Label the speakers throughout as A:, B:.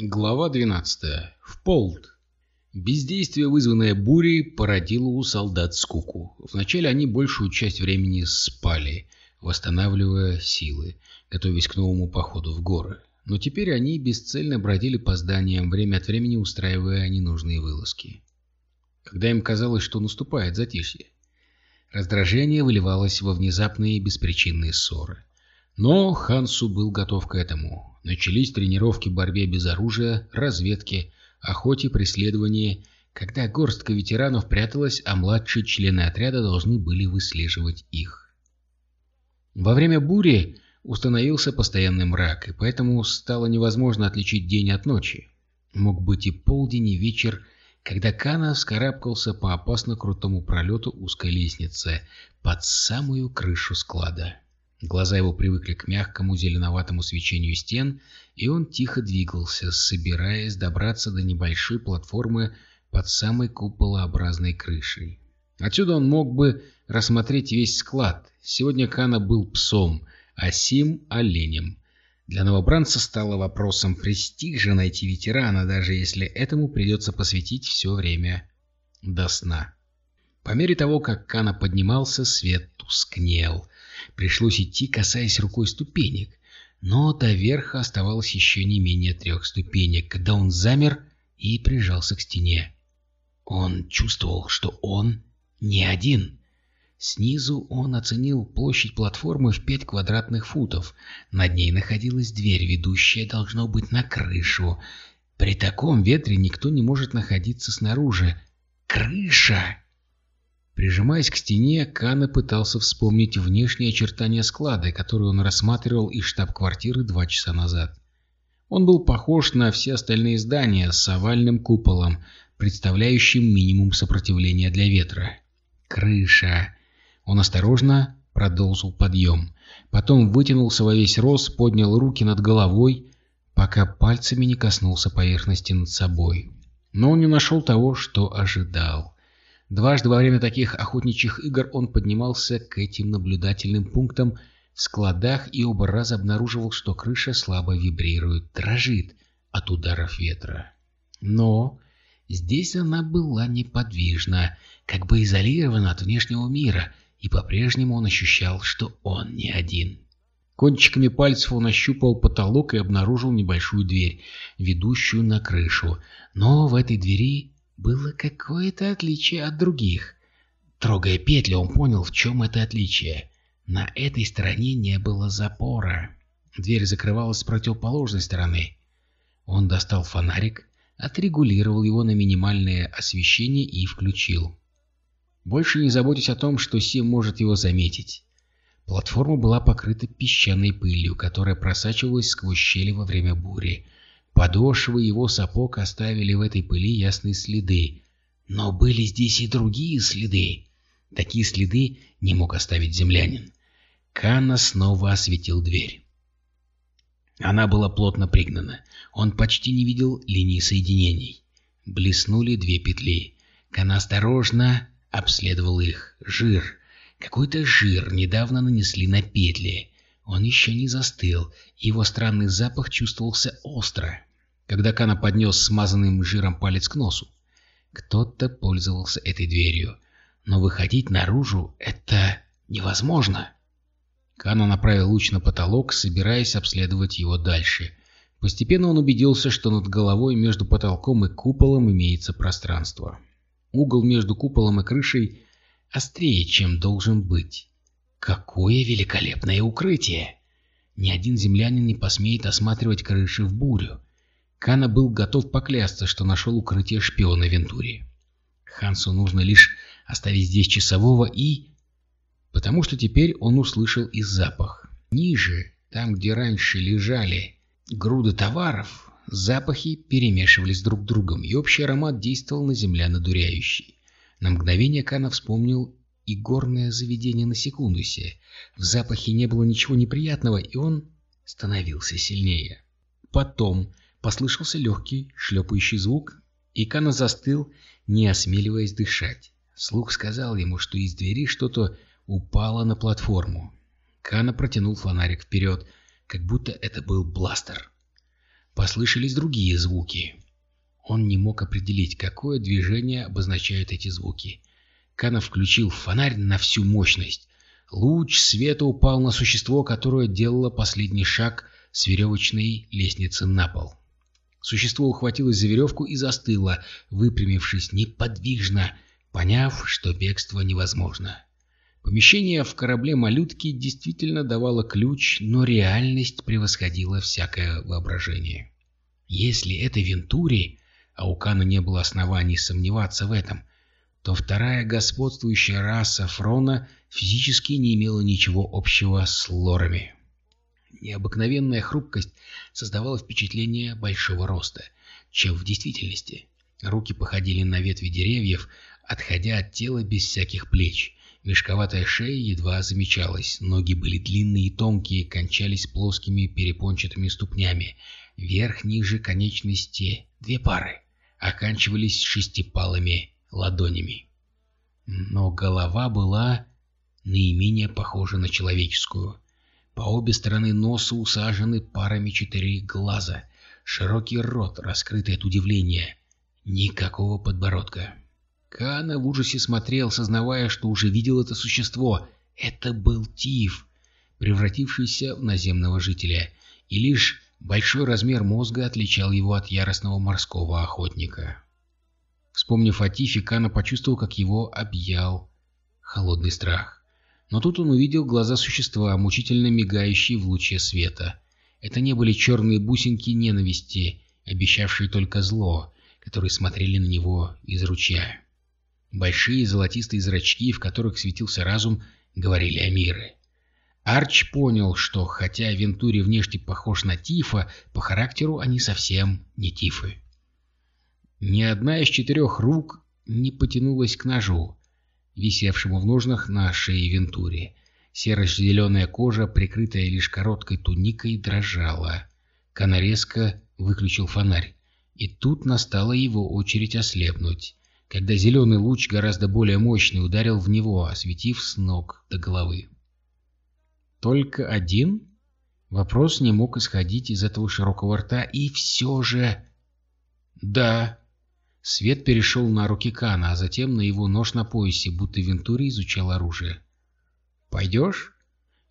A: Глава 12. В полд. Бездействие, вызванное бурей, породило у солдат скуку. Вначале они большую часть времени спали, восстанавливая силы, готовясь к новому походу в горы. Но теперь они бесцельно бродили по зданиям, время от времени устраивая ненужные вылазки. Когда им казалось, что наступает затишье, раздражение выливалось во внезапные беспричинные ссоры. Но Хансу был готов к этому. Начались тренировки борьбе без оружия, разведке, охоте, преследовании, когда горстка ветеранов пряталась, а младшие члены отряда должны были выслеживать их. Во время бури установился постоянный мрак, и поэтому стало невозможно отличить день от ночи. Мог быть и полдень, и вечер, когда Кана вскарабкался по опасно крутому пролету узкой лестницы под самую крышу склада. Глаза его привыкли к мягкому зеленоватому свечению стен, и он тихо двигался, собираясь добраться до небольшой платформы под самой куполообразной крышей. Отсюда он мог бы рассмотреть весь склад. Сегодня Кана был псом, а Сим — оленем. Для новобранца стало вопросом престижа найти ветерана, даже если этому придется посвятить все время до сна. По мере того, как Кана поднимался, свет тускнел — Пришлось идти, касаясь рукой ступенек. Но до верха оставалось еще не менее трех ступенек, когда он замер и прижался к стене. Он чувствовал, что он не один. Снизу он оценил площадь платформы в пять квадратных футов. Над ней находилась дверь, ведущая, должно быть, на крышу. При таком ветре никто не может находиться снаружи. Крыша! Прижимаясь к стене, Кана пытался вспомнить внешние очертания склада, который он рассматривал из штаб-квартиры два часа назад. Он был похож на все остальные здания с овальным куполом, представляющим минимум сопротивления для ветра. Крыша. Он осторожно продолжил подъем. Потом вытянулся во весь рост, поднял руки над головой, пока пальцами не коснулся поверхности над собой. Но он не нашел того, что ожидал. Дважды во время таких охотничьих игр он поднимался к этим наблюдательным пунктам в складах и оба раза обнаруживал, что крыша слабо вибрирует, дрожит от ударов ветра. Но здесь она была неподвижна, как бы изолирована от внешнего мира, и по-прежнему он ощущал, что он не один. Кончиками пальцев он ощупал потолок и обнаружил небольшую дверь, ведущую на крышу. Но в этой двери было какое-то отличие от других. Трогая петли, он понял, в чем это отличие. На этой стороне не было запора. Дверь закрывалась с противоположной стороны. Он достал фонарик, отрегулировал его на минимальное освещение и включил. Больше не заботясь о том, что Сим может его заметить. Платформа была покрыта песчаной пылью, которая просачивалась сквозь щели во время бури, Подошвы его сапог оставили в этой пыли ясные следы. Но были здесь и другие следы. Такие следы не мог оставить землянин. Канна снова осветил дверь. Она была плотно пригнана. Он почти не видел линии соединений. Блеснули две петли. Кана осторожно обследовал их. Жир. Какой-то жир недавно нанесли на петли. Он еще не застыл. Его странный запах чувствовался остро когда Кана поднес смазанным жиром палец к носу. Кто-то пользовался этой дверью, но выходить наружу — это невозможно. Кана направил луч на потолок, собираясь обследовать его дальше. Постепенно он убедился, что над головой между потолком и куполом имеется пространство. Угол между куполом и крышей острее, чем должен быть. Какое великолепное укрытие! Ни один землянин не посмеет осматривать крыши в бурю. Кана был готов поклясться, что нашел укрытие шпиона Вентури. Хансу нужно лишь оставить здесь часового и... Потому что теперь он услышал и запах. Ниже, там, где раньше лежали груды товаров, запахи перемешивались друг с другом, и общий аромат действовал на земля надуряющий. На мгновение Кана вспомнил и горное заведение на секундусе. В запахе не было ничего неприятного, и он становился сильнее. Потом Послышался легкий шлепающий звук, и Кана застыл, не осмеливаясь дышать. Слух сказал ему, что из двери что-то упало на платформу. Кана протянул фонарик вперед, как будто это был бластер. послышались другие звуки. Он не мог определить, какое движение обозначают эти звуки. Канов включил фонарь на всю мощность. Луч света упал на существо, которое делало последний шаг с веревочной лестницы на пол. Существо ухватилось за веревку и застыло, выпрямившись неподвижно, поняв, что бегство невозможно. Помещение в корабле малютки действительно давало ключ, но реальность превосходила всякое воображение. Если это Вентури, а у Кана не было оснований сомневаться в этом, то вторая господствующая раса Фрона физически не имела ничего общего с лорами. Необыкновенная хрупкость создавала впечатление большого роста, чем в действительности. Руки походили на ветви деревьев, отходя от тела без всяких плеч. Мешковатая шея едва замечалась, ноги были длинные и тонкие, кончались плоскими перепончатыми ступнями. Верх-ниже конечности две пары, оканчивались шестипалыми ладонями. Но голова была наименее похожа на человеческую. По обе стороны носа усажены парами четыре глаза, широкий рот, раскрытый от удивления, никакого подбородка. Кана в ужасе смотрел, сознавая, что уже видел это существо. Это был Тиф, превратившийся в наземного жителя, и лишь большой размер мозга отличал его от яростного морского охотника. Вспомнив о Тифе, Кана почувствовал, как его объял холодный страх. Но тут он увидел глаза существа, мучительно мигающие в луче света. Это не были черные бусинки ненависти, обещавшие только зло, которые смотрели на него из ручья. Большие золотистые зрачки, в которых светился разум, говорили о мире. Арч понял, что хотя Вентури внешне похож на Тифа, по характеру они совсем не Тифы. Ни одна из четырех рук не потянулась к ножу, висевшему в ножнах на шее Вентури. Серо-зеленая кожа, прикрытая лишь короткой туникой, дрожала. Кана резко выключил фонарь. И тут настала его очередь ослепнуть когда зеленый луч, гораздо более мощный, ударил в него, осветив с ног до головы. Только один? Вопрос не мог исходить из этого широкого рта, и все же... Да. Свет перешел на руки Кана, а затем на его нож на поясе, будто Вентури изучал оружие. «Пойдешь?»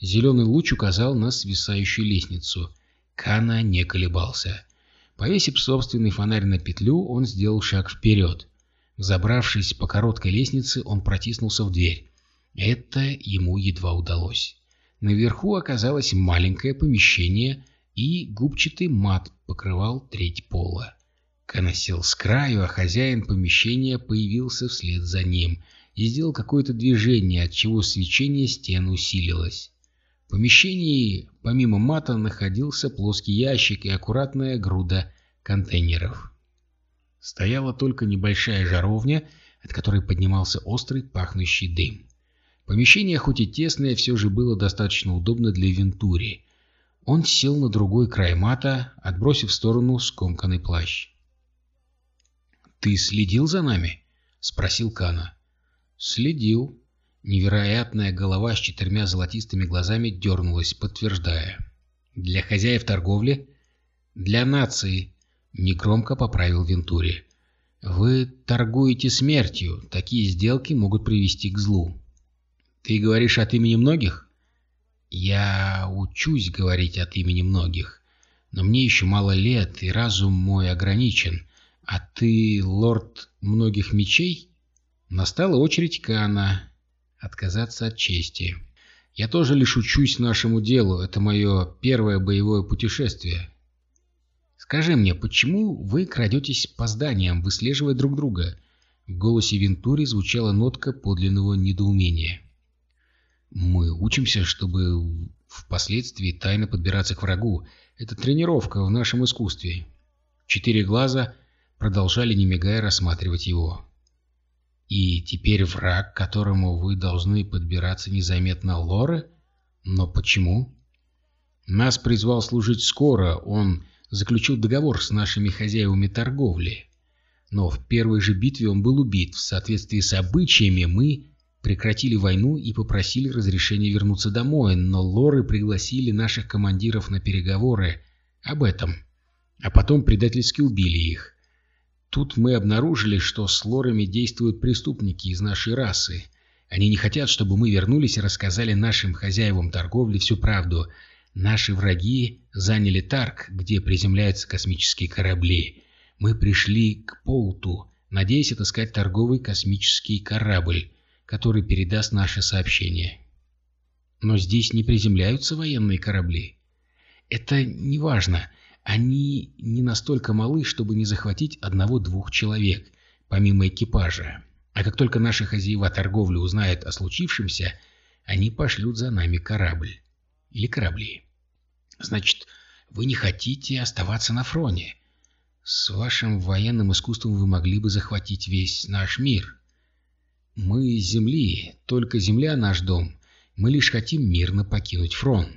A: Зеленый луч указал на свисающую лестницу. Кана не колебался. Повесив собственный фонарь на петлю, он сделал шаг вперед. Забравшись по короткой лестнице, он протиснулся в дверь. Это ему едва удалось. Наверху оказалось маленькое помещение, и губчатый мат покрывал треть пола. Кана сел с краю, а хозяин помещения появился вслед за ним и сделал какое-то движение, от чего свечение стен усилилось. В помещении, помимо мата, находился плоский ящик и аккуратная груда контейнеров. Стояла только небольшая жаровня, от которой поднимался острый пахнущий дым. Помещение, хоть и тесное, все же было достаточно удобно для Вентури. Он сел на другой край мата, отбросив в сторону скомканный плащ. «Ты следил за нами?» — спросил Кана. «Следил». Невероятная голова с четырьмя золотистыми глазами дернулась, подтверждая. «Для хозяев торговли?» «Для нации», Негромко поправил Вентури. «Вы торгуете смертью. Такие сделки могут привести к злу». «Ты говоришь от имени многих?» «Я учусь говорить от имени многих. Но мне еще мало лет, и разум мой ограничен. А ты лорд многих мечей?» Настала очередь Кана отказаться от чести. «Я тоже лишь учусь нашему делу. Это мое первое боевое путешествие. Скажи мне, почему вы крадетесь по зданиям, выслеживая друг друга?» В голосе Вентури звучала нотка подлинного недоумения. «Мы учимся, чтобы впоследствии тайно подбираться к врагу. Это тренировка в нашем искусстве». Четыре глаза продолжали, не мигая, рассматривать его. «И теперь враг, которому вы должны подбираться незаметно, Лоры? Но почему?» «Нас призвал служить скоро, он заключил договор с нашими хозяевами торговли. Но в первой же битве он был убит. В соответствии с обычаями мы прекратили войну и попросили разрешения вернуться домой, но лоры пригласили наших командиров на переговоры об этом. а потом предательски убили их. Тут мы обнаружили, что с лорами действуют преступники из нашей расы. Они не хотят, чтобы мы вернулись и рассказали нашим хозяевам торговли всю правду. Наши враги заняли Тарк, где приземляются космические корабли. Мы пришли к Полту, надеясь отыскать торговый космический корабль, который передаст наше сообщение. Но здесь не приземляются военные корабли. Это не важно. Они не настолько малы, чтобы не захватить одного-двух человек, помимо экипажа. А как только наши хозяева торговли узнают о случившемся, они пошлют за нами корабль. Или корабли. Значит, вы не хотите оставаться на фроне. С вашим военным искусством вы могли бы захватить весь наш мир. Мы из Земли, только Земля наш дом. Мы лишь хотим мирно покинуть фронт.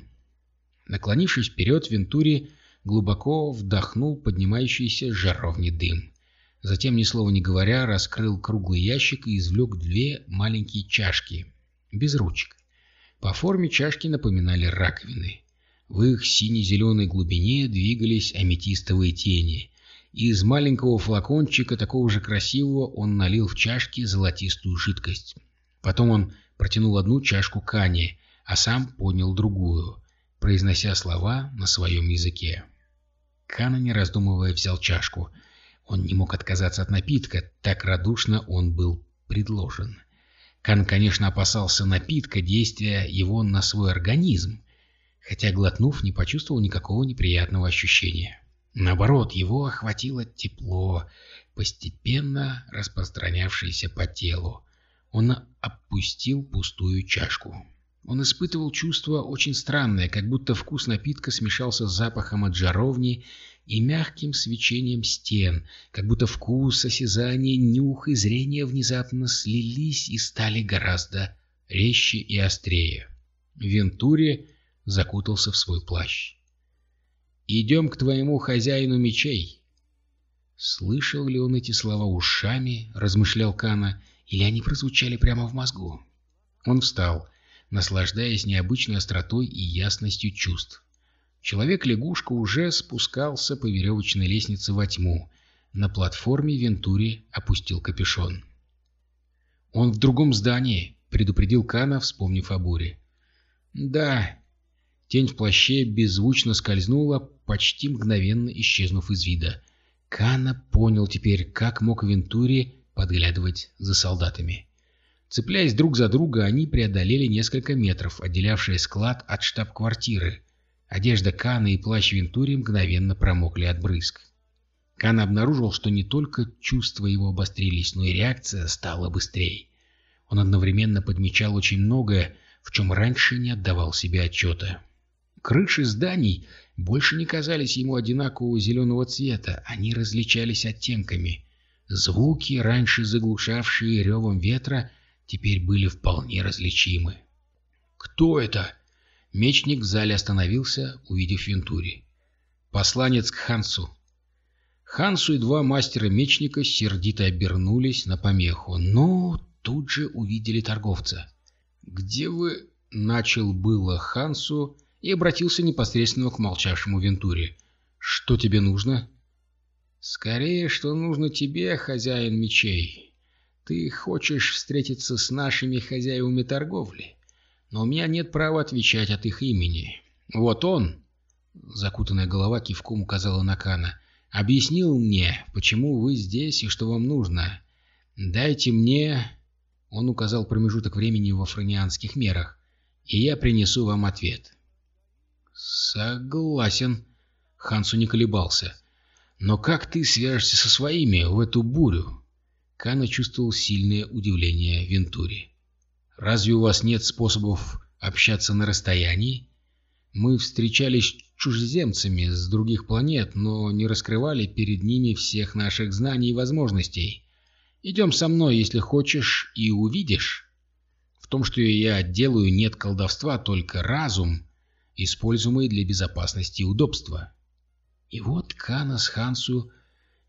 A: Наклонившись вперед, Вентури глубоко вдохнул поднимающийся жаровни дым. Затем, ни слова не говоря, раскрыл круглый ящик и извлек две маленькие чашки, без ручек. По форме чашки напоминали раковины. В их сине-зеленой глубине двигались аметистовые тени. Из маленького флакончика, такого же красивого, он налил в чашки золотистую жидкость. Потом он протянул одну чашку Кане, а сам поднял другую, произнося слова на своем языке. Кана, не раздумывая, взял чашку. Он не мог отказаться от напитка, так радушно он был предложен. Кан, конечно, опасался напитка, действия его на свой организм, хотя, глотнув, не почувствовал никакого неприятного ощущения. Наоборот, его охватило тепло, постепенно распространявшееся по телу. Он опустил пустую чашку. Он испытывал чувство очень странное, как будто вкус напитка смешался с запахом от жаровни и мягким свечением стен, как будто вкус, осязание, нюх и зрение внезапно слились и стали гораздо резче и острее. Вентури закутался в свой плащ. «Идем к твоему хозяину мечей». Слышал ли он эти слова ушами, размышлял Кана, или они прозвучали прямо в мозгу? Он встал, наслаждаясь необычной остротой и ясностью чувств. Человек-лягушка уже спускался по веревочной лестнице во тьму. На платформе Вентури опустил капюшон. «Он в другом здании», — предупредил Кана, вспомнив о буре. «Да, Тень в плаще беззвучно скользнула, почти мгновенно исчезнув из вида. Кана понял теперь, как мог Вентури подглядывать за солдатами. Цепляясь друг за друга, они преодолели несколько метров, отделявшие склад от штаб-квартиры. Одежда Кана и плащ Вентури мгновенно промокли от брызг. Кан обнаружил, что не только чувства его обострились, но и реакция стала быстрее. Он одновременно подмечал очень многое, в чем раньше не отдавал себе отчета. Крыши зданий больше не казались ему одинакового зеленого цвета, они различались оттенками. Звуки, раньше заглушавшие ревом ветра, теперь были вполне различимы. «Кто это?» Мечник в зале остановился, увидев Вентури. «Посланец к Хансу». Хансу и два мастера-мечника сердито обернулись на помеху, но тут же увидели торговца. «Где вы...» — начал было Хансу, — и обратился непосредственно к молчавшему Вентуре. «Что тебе нужно?» «Скорее, что нужно тебе, хозяин мечей. Ты хочешь встретиться с нашими хозяевами торговли, но у меня нет права отвечать от их имени. Вот он...» Закутанная голова кивком указала на Кана. «Объяснил мне, почему вы здесь и что вам нужно. Дайте мне...» Он указал промежуток времени во фронианских мерах. «И я принесу вам ответ». «Согласен». Хансу не колебался. «Но как ты свяжешься со своими в эту бурю?» Кана чувствовал сильное удивление Вентури. «Разве у вас нет способов общаться на расстоянии? Мы встречались чужеземцами с других планет, но не раскрывали перед ними всех наших знаний и возможностей. Идем со мной, если хочешь, и увидишь. В том, что я делаю, нет колдовства, только разум используемые для безопасности и удобства. И вот Кана с Хансу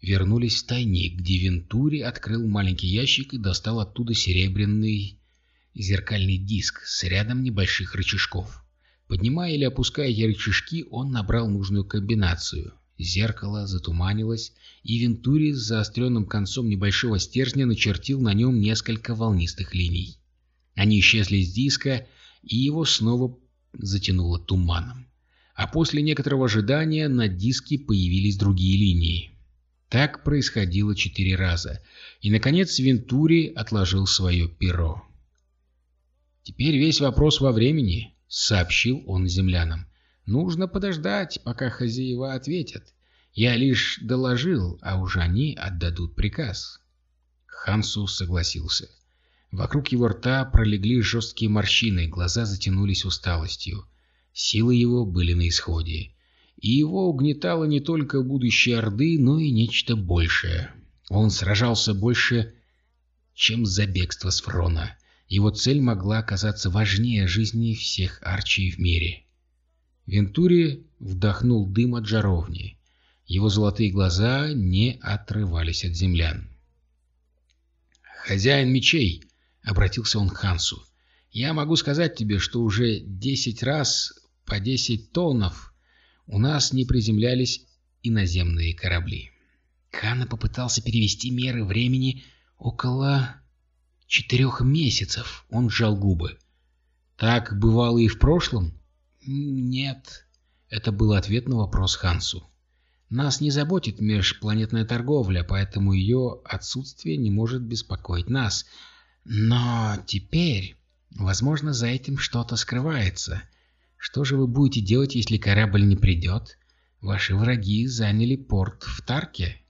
A: вернулись в тайник, где Вентури открыл маленький ящик и достал оттуда серебряный зеркальный диск с рядом небольших рычажков. Поднимая или опуская рычажки, он набрал нужную комбинацию. Зеркало затуманилось, и Вентури с заостренным концом небольшого стержня начертил на нем несколько волнистых линий. Они исчезли с диска, и его снова затянуло туманом. А после некоторого ожидания на диске появились другие линии. Так происходило четыре раза, и, наконец, Вентури отложил свое перо. «Теперь весь вопрос во времени», — сообщил он землянам. «Нужно подождать, пока хозяева ответят. Я лишь доложил, а уж они отдадут приказ». Хансу согласился. Вокруг его рта пролегли жесткие морщины, глаза затянулись усталостью. Силы его были на исходе. И его угнетало не только будущее Орды, но и нечто большее. Он сражался больше, чем за бегство с Фрона. Его цель могла оказаться важнее жизни всех арчей в мире. Вентури вдохнул дым от жаровни. Его золотые глаза не отрывались от землян. «Хозяин мечей!» — обратился он к Хансу. «Я могу сказать тебе, что уже десять раз по десять тоннов у нас не приземлялись иноземные корабли». Ханна попытался перевести меры времени около четырех месяцев. Он сжал губы. «Так бывало и в прошлом?» «Нет». Это был ответ на вопрос Хансу. «Нас не заботит межпланетная торговля, поэтому ее отсутствие не может беспокоить нас. Но теперь, возможно, за этим что-то скрывается. Что же вы будете делать, если корабль не придет? Ваши враги заняли порт в Тарке.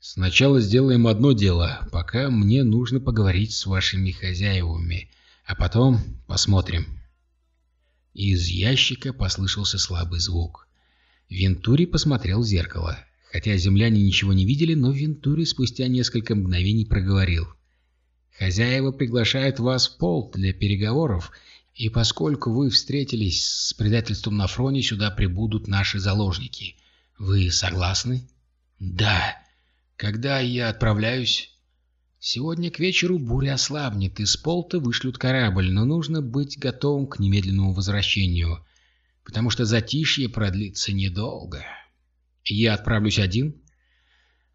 A: Сначала сделаем одно дело, пока мне нужно поговорить с вашими хозяевами, а потом посмотрим. Из ящика послышался слабый звук. Вентури посмотрел в зеркало. Хотя земляне ничего не видели, но Вентури спустя несколько мгновений проговорил. Хозяева приглашают вас в полк для переговоров, и поскольку вы встретились с предательством на фроне, сюда прибудут наши заложники. Вы согласны? Да. Когда я отправляюсь? Сегодня к вечеру буря ослабнет, из полта вышлют корабль, но нужно быть готовым к немедленному возвращению, потому что затишье продлится недолго. Я отправлюсь один?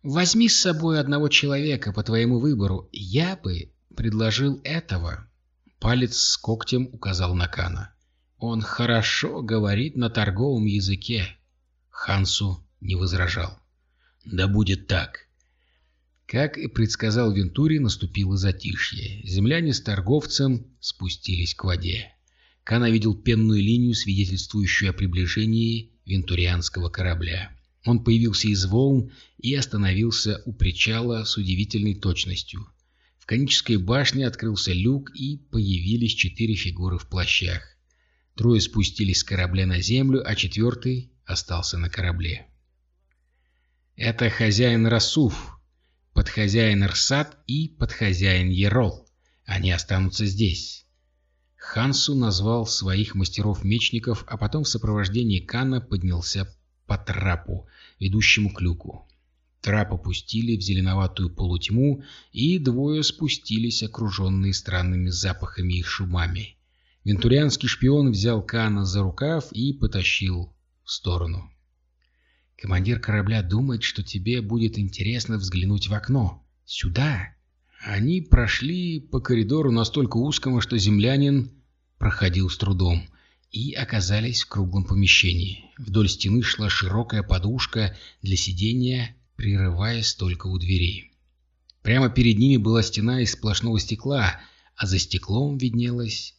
A: Возьми с собой одного человека по твоему выбору. Я бы предложил этого. Палец с когтем указал на Кана. Он хорошо говорит на торговом языке. Хансу не возражал. Да будет так. Как и предсказал Вентури, наступило затишье. Земляне с торговцем спустились к воде. Кана видел пенную линию, свидетельствующую о приближении вентурианского корабля. Он появился из волн и остановился у причала с удивительной точностью. В конической башне открылся люк, и появились четыре фигуры в плащах. Трое спустились с корабля на землю, а четвертый остался на корабле. «Это хозяин Расуф, подхозяин Рсат и подхозяин Ерол. Они останутся здесь». Хансу назвал своих мастеров-мечников, а потом в сопровождении Кана поднялся по трапу, ведущему к люку. Трап опустили в зеленоватую полутьму, и двое спустились, окруженные странными запахами и шумами. Вентурианский шпион взял Кана за рукав и потащил в сторону. «Командир корабля думает, что тебе будет интересно взглянуть в окно. Сюда!» Они прошли по коридору настолько узкому, что землянин проходил с трудом и оказались в круглом помещении. Вдоль стены шла широкая подушка для сидения, прерываясь только у дверей. Прямо перед ними была стена из сплошного стекла, а за стеклом виднелось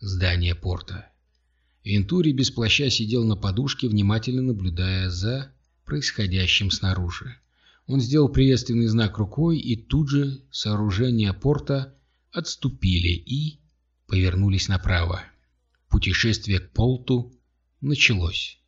A: здание порта. Вентури без плаща сидел на подушке, внимательно наблюдая за происходящим снаружи. Он сделал приветственный знак рукой, и тут же сооружения порта отступили и повернулись направо. Путешествие к Полту началось.